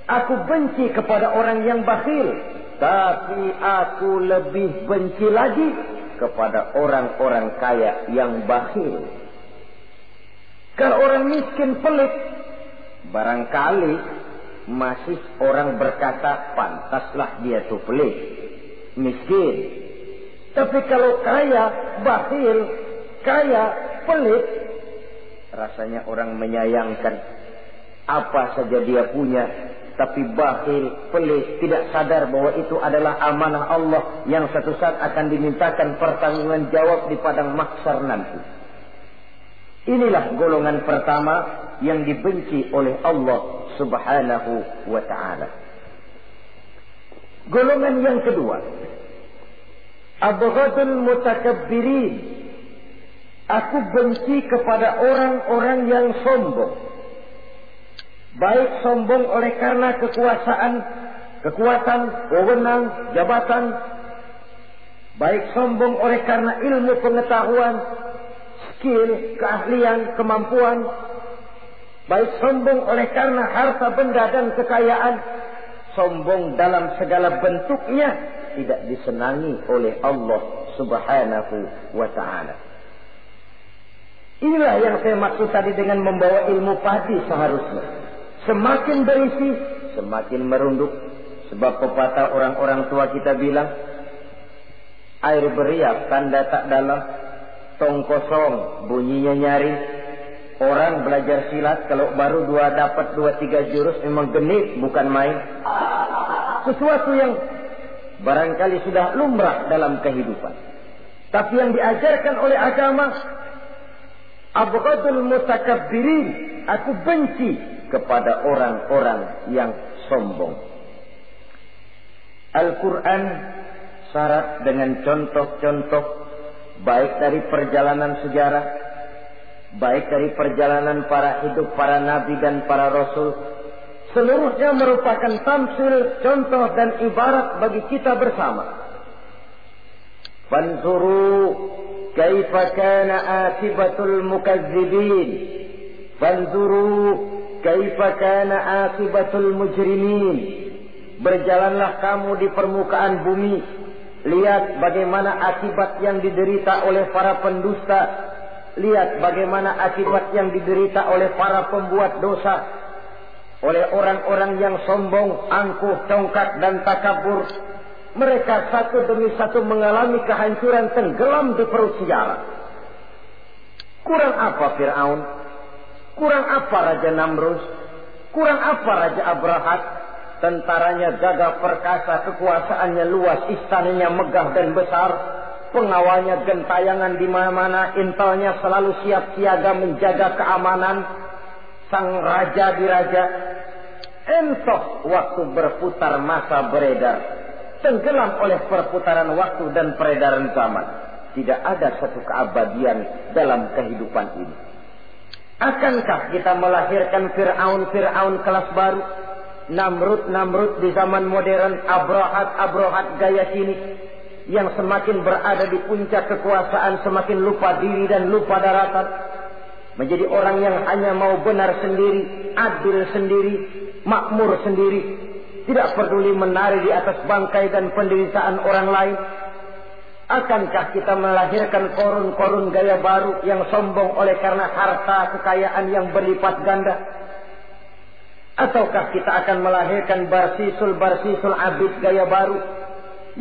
Aku benci kepada orang yang bakhil, tapi aku lebih benci lagi kepada orang-orang kaya yang bakhil. Kalau orang miskin pelit, barangkali masih orang berkata pantaslah dia tuh pelit, miskin. Tapi kalau kaya, bakhil, kaya, pelit, rasanya orang menyayangkan apa saja dia punya tapi bakhil, pelit, tidak sadar bahwa itu adalah amanah Allah yang satu saat akan dimintakan pertanggungan jawab di padang maksar nanti. Inilah golongan pertama yang dibenci oleh Allah Subhanahu wa taala. Golongan yang kedua, abghadul mutakabbirin. Aku benci kepada orang-orang yang sombong baik sombong oleh karena kekuasaan, kekuatan, wewenang, jabatan, baik sombong oleh karena ilmu pengetahuan, skill, keahlian, kemampuan, baik sombong oleh karena harta benda dan kekayaan, sombong dalam segala bentuknya tidak disenangi oleh Allah Subhanahu wa taala. Inilah yang saya maksud tadi dengan membawa ilmu padi seharusnya. Semakin berisi, semakin merunduk. Sebab pepatah orang-orang tua kita bilang, air beriak tanda tak dalam, tong kosong bunyinya nyari. Orang belajar silat kalau baru dua dapat dua tiga jurus memang genit bukan main. Sesuatu yang barangkali sudah lumrah dalam kehidupan. Tapi yang diajarkan oleh agama Abghadul mutakabbirin. Aku benci kepada orang-orang yang sombong. Al-Quran syarat dengan contoh-contoh baik dari perjalanan sejarah baik dari perjalanan para hidup para nabi dan para rasul, seluruhnya merupakan tamsil, contoh dan ibarat bagi kita bersama. Fanzuru kaifa kana akibatul mukazzibin. Fanzuru kaifa kana akibatul mujrimin. Berjalanlah kamu di permukaan bumi. Lihat bagaimana akibat yang diderita oleh para pendusta. Lihat bagaimana akibat yang diderita oleh para pembuat dosa. Oleh orang-orang yang sombong, angkuh, tongkat, dan takabur. Mereka satu demi satu mengalami kehancuran tenggelam di perut sejarah. Kurang apa Fir'aun? Kurang apa Raja Namrus? Kurang apa Raja Abrahat? Tentaranya gagah perkasa, kekuasaannya luas, istananya megah dan besar. Pengawalnya gentayangan di mana-mana, intelnya selalu siap siaga menjaga keamanan. Sang raja diraja, entok waktu berputar masa beredar. Tenggelam oleh perputaran waktu dan peredaran zaman. Tidak ada satu keabadian dalam kehidupan ini. Akankah kita melahirkan Fir'aun-Fir'aun kelas baru? Namrud-Namrud di zaman modern, Abrahat-Abrahat gaya sini. Yang semakin berada di puncak kekuasaan, semakin lupa diri dan lupa daratan. Menjadi orang yang hanya mau benar sendiri, adil sendiri, makmur sendiri. Tidak peduli menari di atas bangkai dan penderitaan orang lain. Akankah kita melahirkan korun-korun gaya baru yang sombong oleh karena harta kekayaan yang berlipat ganda? Ataukah kita akan melahirkan barsisul-barsisul abid gaya baru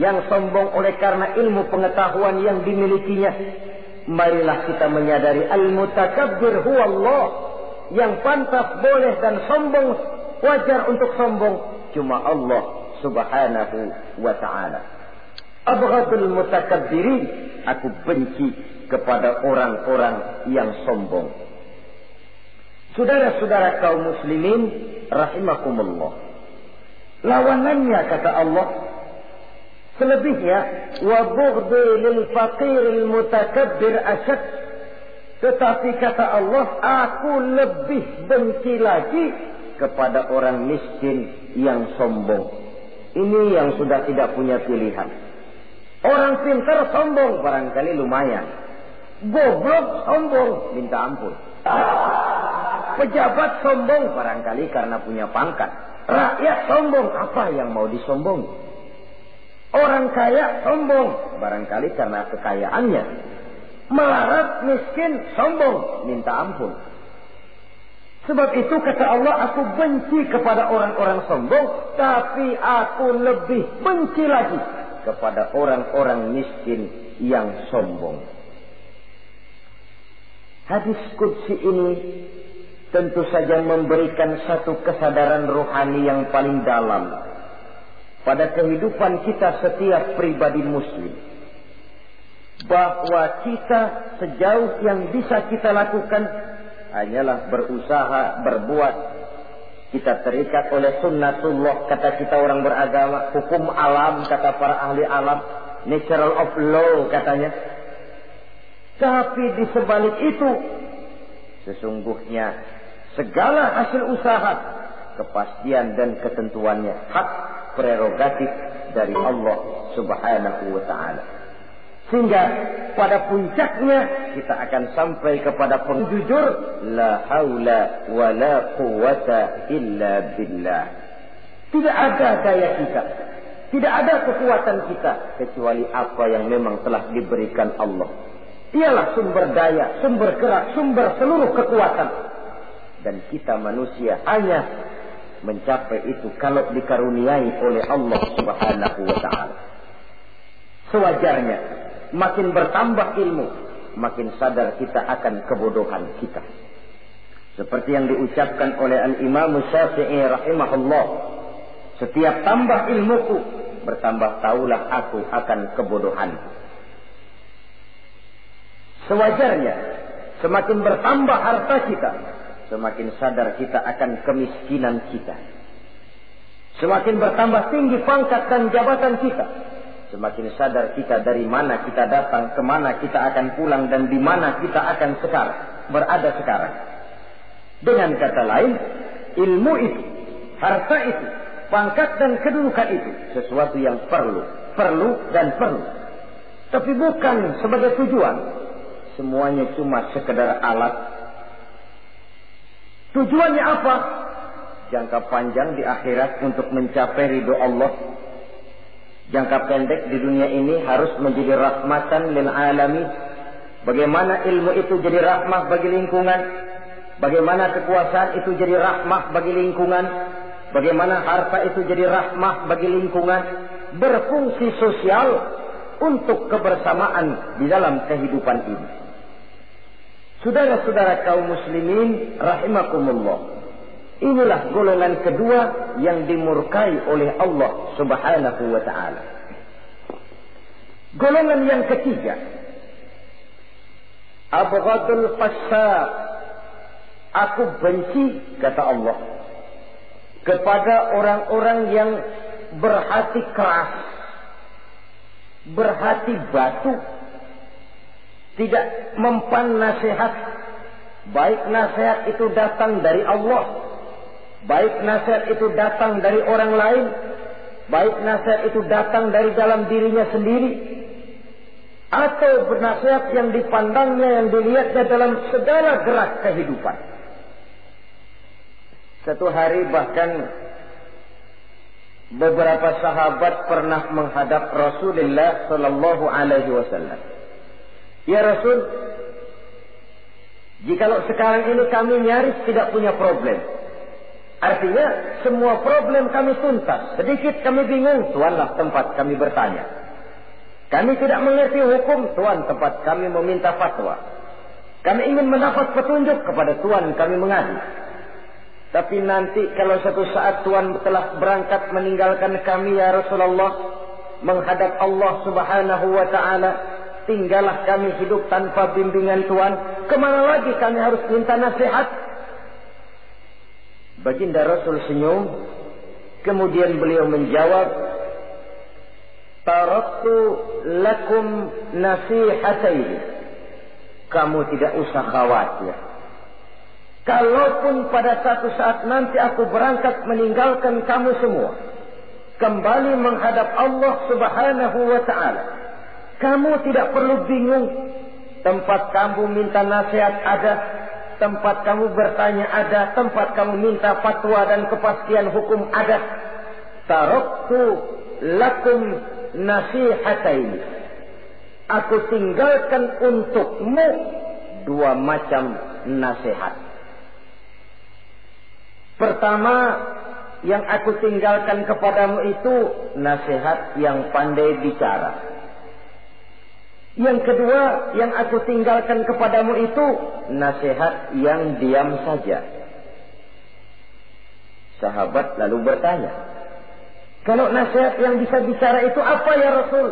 yang sombong oleh karena ilmu pengetahuan yang dimilikinya? Marilah kita menyadari al-mutakabbir huwa Allah yang pantas boleh dan sombong wajar untuk sombong cuma Allah Subhanahu wa taala. Abghadul mutakabbirin aku benci kepada orang-orang yang sombong. Saudara-saudara kaum muslimin rahimakumullah. Lawanannya kata Allah selebihnya wa bughdi lil faqir mutakabbir asyad tetapi kata Allah aku lebih benci lagi kepada orang miskin yang sombong. Ini yang sudah tidak punya pilihan. Orang pintar sombong barangkali lumayan. Goblok sombong minta ampun. Pejabat sombong barangkali karena punya pangkat. Rakyat sombong apa yang mau disombong? Orang kaya sombong barangkali karena kekayaannya. Melarat miskin sombong minta ampun. Sebab itu kata Allah, aku benci kepada orang-orang sombong, tapi aku lebih benci lagi kepada orang-orang miskin yang sombong. Hadis kudsi ini tentu saja memberikan satu kesadaran rohani yang paling dalam pada kehidupan kita setiap pribadi muslim. Bahwa kita sejauh yang bisa kita lakukan hanyalah berusaha berbuat kita terikat oleh sunnatullah kata kita orang beragama. Hukum alam kata para ahli alam. Natural of law katanya. Tapi di sebalik itu sesungguhnya segala hasil usaha kepastian dan ketentuannya hak prerogatif dari Allah Subhanahu wa taala sehingga pada puncaknya kita akan sampai kepada penjujur la haula wa la quwata illa billah. Tidak ada daya kita, tidak ada kekuatan kita kecuali apa yang memang telah diberikan Allah. Dialah sumber daya, sumber gerak, sumber seluruh kekuatan. Dan kita manusia hanya mencapai itu kalau dikaruniai oleh Allah Subhanahu wa taala. Sewajarnya makin bertambah ilmu, makin sadar kita akan kebodohan kita. Seperti yang diucapkan oleh Al-Imam Syafi'i rahimahullah. Setiap tambah ilmuku, bertambah taulah aku akan kebodohan. Sewajarnya, semakin bertambah harta kita, semakin sadar kita akan kemiskinan kita. Semakin bertambah tinggi pangkat dan jabatan kita, Semakin sadar kita dari mana kita datang, ke mana kita akan pulang, dan di mana kita akan sekarang. berada sekarang. Dengan kata lain, ilmu itu, harta itu, pangkat dan kedudukan itu sesuatu yang perlu, perlu dan perlu. Tapi bukan sebagai tujuan. Semuanya cuma sekedar alat. Tujuannya apa? Jangka panjang di akhirat untuk mencapai ridho Allah. Jangka pendek di dunia ini harus menjadi rahmatan lil alami. Bagaimana ilmu itu jadi rahmah bagi lingkungan. Bagaimana kekuasaan itu jadi rahmah bagi lingkungan Bagaimana harta itu jadi rahmah bagi lingkungan, berfungsi sosial untuk kebersamaan di dalam kehidupan ini. Saudara-saudara kaum muslimin rahimakumullah. Inilah golongan kedua yang dimurkai oleh Allah Subhanahu wa taala. Golongan yang ketiga Abghadul fasaq Aku benci kata Allah kepada orang-orang yang berhati keras, berhati batu, tidak mempan nasihat, baik nasihat itu datang dari Allah, baik nasihat itu datang dari orang lain, baik nasihat itu datang dari dalam dirinya sendiri, atau bernasihat yang dipandangnya, yang dilihatnya dalam segala gerak kehidupan. Satu hari bahkan beberapa sahabat pernah menghadap Rasulullah Sallallahu Alaihi Wasallam. Ya Rasul, jikalau sekarang ini kami nyaris tidak punya problem, artinya semua problem kami tuntas. Sedikit kami bingung, Tuanlah tempat kami bertanya. Kami tidak mengerti hukum, Tuan tempat kami meminta fatwa. Kami ingin mendapat petunjuk kepada Tuan kami mengadu. Tapi nanti kalau satu saat Tuhan telah berangkat meninggalkan kami ya Rasulullah menghadap Allah Subhanahu wa taala, tinggallah kami hidup tanpa bimbingan Tuhan, ke mana lagi kami harus minta nasihat? Baginda Rasul senyum, kemudian beliau menjawab, Taraktu lakum nasihataini. Kamu tidak usah khawatir Kalaupun pada satu saat nanti aku berangkat meninggalkan kamu semua. Kembali menghadap Allah subhanahu wa ta'ala. Kamu tidak perlu bingung. Tempat kamu minta nasihat ada. Tempat kamu bertanya ada. Tempat kamu minta fatwa dan kepastian hukum ada. Taroktu lakum nasihataini. Aku tinggalkan untukmu dua macam nasihat. Pertama, yang aku tinggalkan kepadamu itu nasihat yang pandai bicara. Yang kedua, yang aku tinggalkan kepadamu itu nasihat yang diam saja. Sahabat lalu bertanya, kalau nasihat yang bisa bicara itu apa ya Rasul?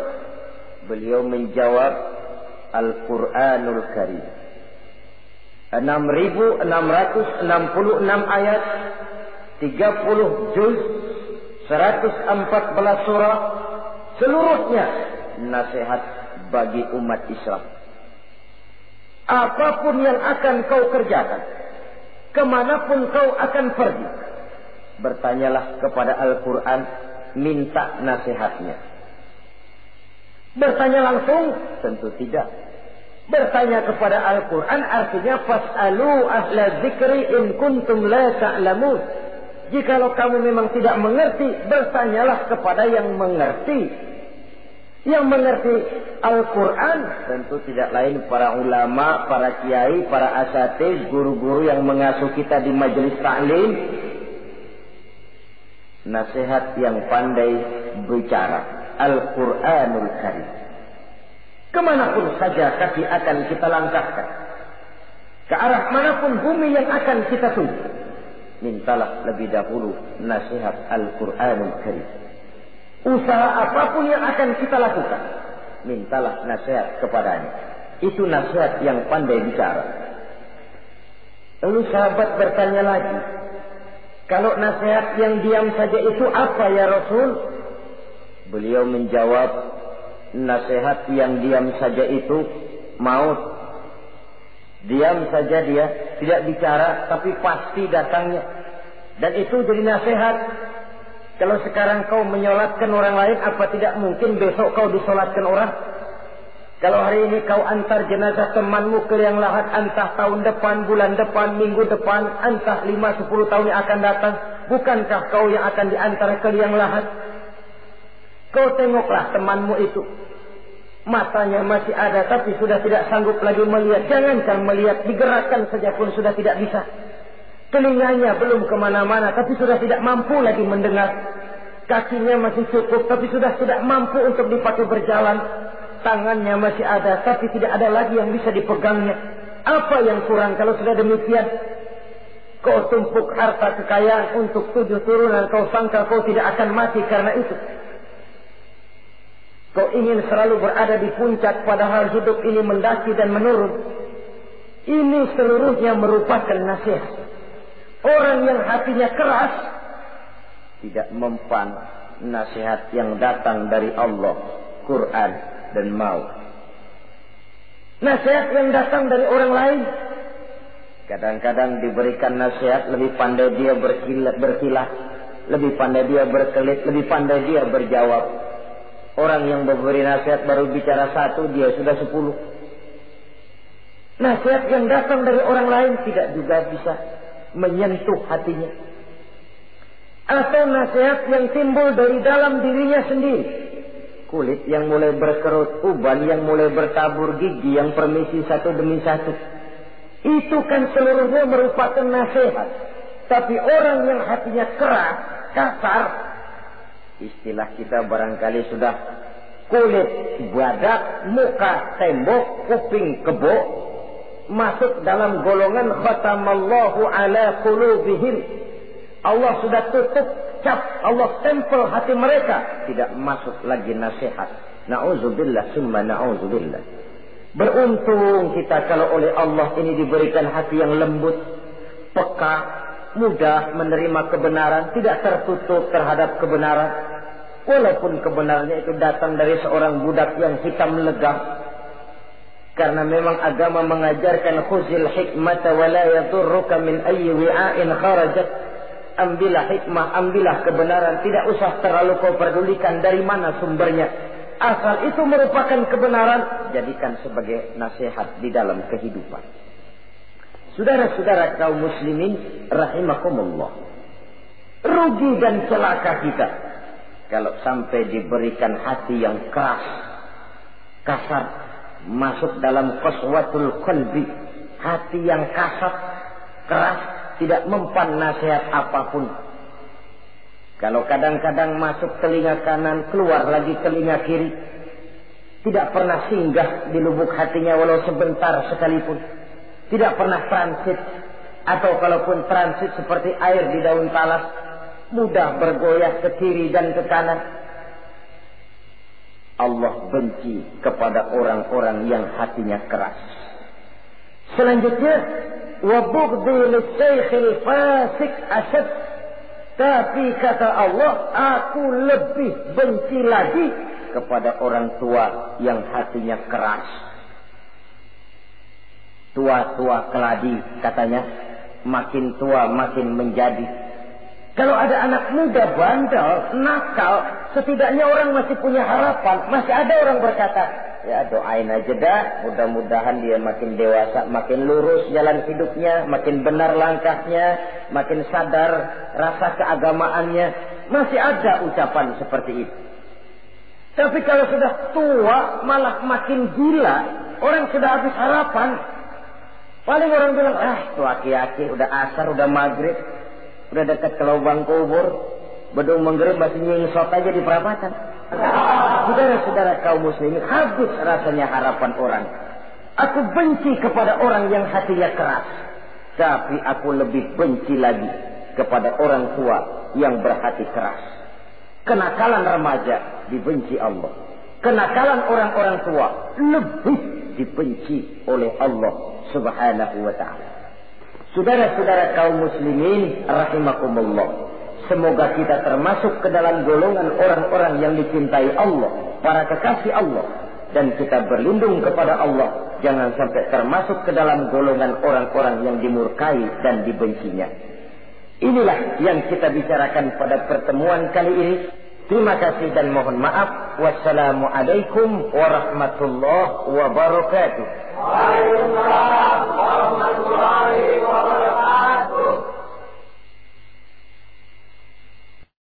Beliau menjawab, Al-Quranul Karim. 6666 ayat 30 juz 114 surah seluruhnya nasihat bagi umat Islam apa pun yang akan kau kerjakan ke mana pun kau akan pergi bertanyalah kepada Al-Quran minta nasihatnya bertanya langsung tentu tidak Bertanya kepada Al-Quran artinya fas'alu ahla zikri in kuntum la ta'lamun. Jikalau kamu memang tidak mengerti, bertanyalah kepada yang mengerti. Yang mengerti Al-Quran tentu tidak lain para ulama, para kiai, para asatiz, guru-guru yang mengasuh kita di majelis ta'lim. Nasihat yang pandai bicara. Al-Quranul Karim. Ke mana pun saja kaki akan kita langkahkan. Ke arah mana pun bumi yang akan kita tuju. Mintalah lebih dahulu nasihat Al-Quranul Karim. Usaha apa pun yang akan kita lakukan. Mintalah nasihat kepadanya. Itu nasihat yang pandai bicara. Lalu sahabat bertanya lagi. Kalau nasihat yang diam saja itu apa ya Rasul? Beliau menjawab, nasihat yang diam saja itu maut. Diam saja dia, tidak bicara, tapi pasti datangnya. Dan itu jadi nasihat. Kalau sekarang kau menyolatkan orang lain, apa tidak mungkin besok kau disolatkan orang? Kalau hari ini kau antar jenazah temanmu ke yang lahat, entah tahun depan, bulan depan, minggu depan, entah lima sepuluh tahun yang akan datang, bukankah kau yang akan diantar ke yang lahat? Kau tengoklah temanmu itu. Matanya masih ada tapi sudah tidak sanggup lagi melihat. Jangankan melihat, digerakkan saja pun sudah tidak bisa. Telinganya belum ke mana-mana tapi sudah tidak mampu lagi mendengar. Kakinya masih cukup tapi sudah tidak mampu untuk dipakai berjalan. Tangannya masih ada tapi tidak ada lagi yang bisa dipegangnya. Apa yang kurang kalau sudah demikian? Kau tumpuk harta kekayaan untuk tujuh turunan. Kau sangka kau tidak akan mati karena itu. Kau ingin selalu berada di puncak padahal hidup ini mendaki dan menurun. Ini seluruhnya merupakan nasihat. Orang yang hatinya keras tidak mempan nasihat yang datang dari Allah, Quran dan mau. Nasihat yang datang dari orang lain kadang-kadang diberikan nasihat lebih pandai dia berkilat berkilah, lebih pandai dia berkelit, lebih pandai dia berjawab. Orang yang memberi nasihat baru bicara satu, dia sudah sepuluh. Nasihat yang datang dari orang lain tidak juga bisa menyentuh hatinya. Atau nasihat yang timbul dari dalam dirinya sendiri. Kulit yang mulai berkerut, uban yang mulai bertabur, gigi yang permisi satu demi satu. Itu kan seluruhnya merupakan nasihat. Tapi orang yang hatinya keras, kasar, Istilah kita barangkali sudah kulit badak, muka tembok, kuping kebo, masuk dalam golongan khatamallahu ala qulubihim. Allah sudah tutup cap, Allah tempel hati mereka, tidak masuk lagi nasihat. Nauzubillah summa nauzubillah. Beruntung kita kalau oleh Allah ini diberikan hati yang lembut, peka, mudah menerima kebenaran, tidak tertutup terhadap kebenaran. Walaupun kebenarannya itu datang dari seorang budak yang hitam legam. Karena memang agama mengajarkan khuzil hikmata wa la yadurruka min ayyi wi'ain kharajat. Ambillah hikmah, ambillah kebenaran. Tidak usah terlalu kau pedulikan dari mana sumbernya. Asal itu merupakan kebenaran, jadikan sebagai nasihat di dalam kehidupan. Saudara-saudara kaum muslimin rahimakumullah. Rugi dan celaka kita kalau sampai diberikan hati yang keras, kasar, masuk dalam koswatul qalbi, hati yang kasar, keras, tidak mempan nasihat apa pun. Kalau kadang-kadang masuk telinga kanan, keluar lagi telinga kiri, tidak pernah singgah di lubuk hatinya walau sebentar sekalipun. Tidak pernah transit. Atau kalaupun transit seperti air di daun talas mudah bergoyah ke kiri dan ke kanan Allah benci kepada orang-orang yang hatinya keras. Selanjutnya wa bughdhi lisaykhil fasik asad tapi kata Allah aku lebih benci lagi kepada orang tua yang hatinya keras. Tua-tua keladi katanya makin tua makin menjadi. Kalau ada anak muda bandel nakal setidaknya orang masih punya harapan. Masih ada orang berkata ya doain aja dah. Mudah-mudahan dia makin dewasa makin lurus jalan hidupnya makin benar langkahnya makin sadar rasa keagamaannya. Masih ada ucapan seperti itu. Tapi kalau sudah tua malah makin gila. Orang sudah habis harapan. Paling orang bilang, ah tuh aki-aki udah asar, udah maghrib, udah dekat ke lubang kubur, bedung menggerim masih nyingsot aja di perapatan. Saudara-saudara kaum muslimin, habis rasanya harapan orang. Aku benci kepada orang yang hatinya keras. Tapi aku lebih benci lagi kepada orang tua yang berhati keras. Kenakalan remaja dibenci Allah. Kenakalan orang-orang tua lebih dibenci oleh Allah subhanahu wa ta'ala. Saudara-saudara kaum muslimin rahimakumullah. Semoga kita termasuk ke dalam golongan orang-orang yang dicintai Allah, para kekasih Allah dan kita berlindung kepada Allah jangan sampai termasuk ke dalam golongan orang-orang yang dimurkai dan dibencinya. Inilah yang kita bicarakan pada pertemuan kali ini. Terima kasih dan mohon maaf. Wassalamualaikum warahmatullahi wabarakatuh. Waalaikumsalam.